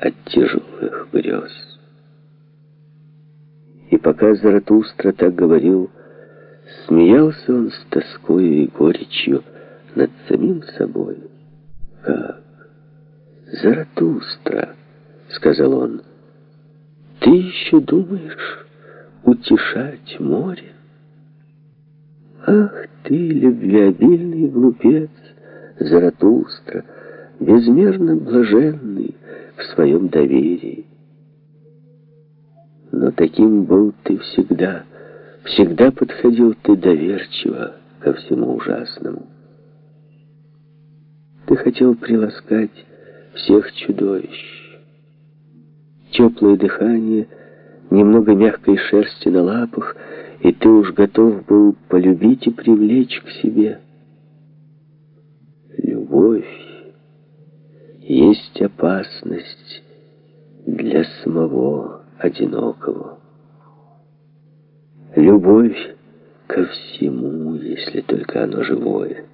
от тяжелых грез. И пока Заратустра так говорил, смеялся он с тоскою и горечью над самим собой. «Как? Заратустра!» — сказал он. «Ты еще думаешь утешать море?» «Ах ты, любвеобильный глупец, Заратустра, безмерно блаженный в своем доверии!» Но таким был ты всегда, всегда подходил ты доверчиво ко всему ужасному. Ты хотел приласкать всех чудовищ. Теплое дыхание, немного мягкой шерсти на лапах, и ты уж готов был полюбить и привлечь к себе. Любовь есть опасность для самого одинокого. Любовь ко всему, если только оно живое.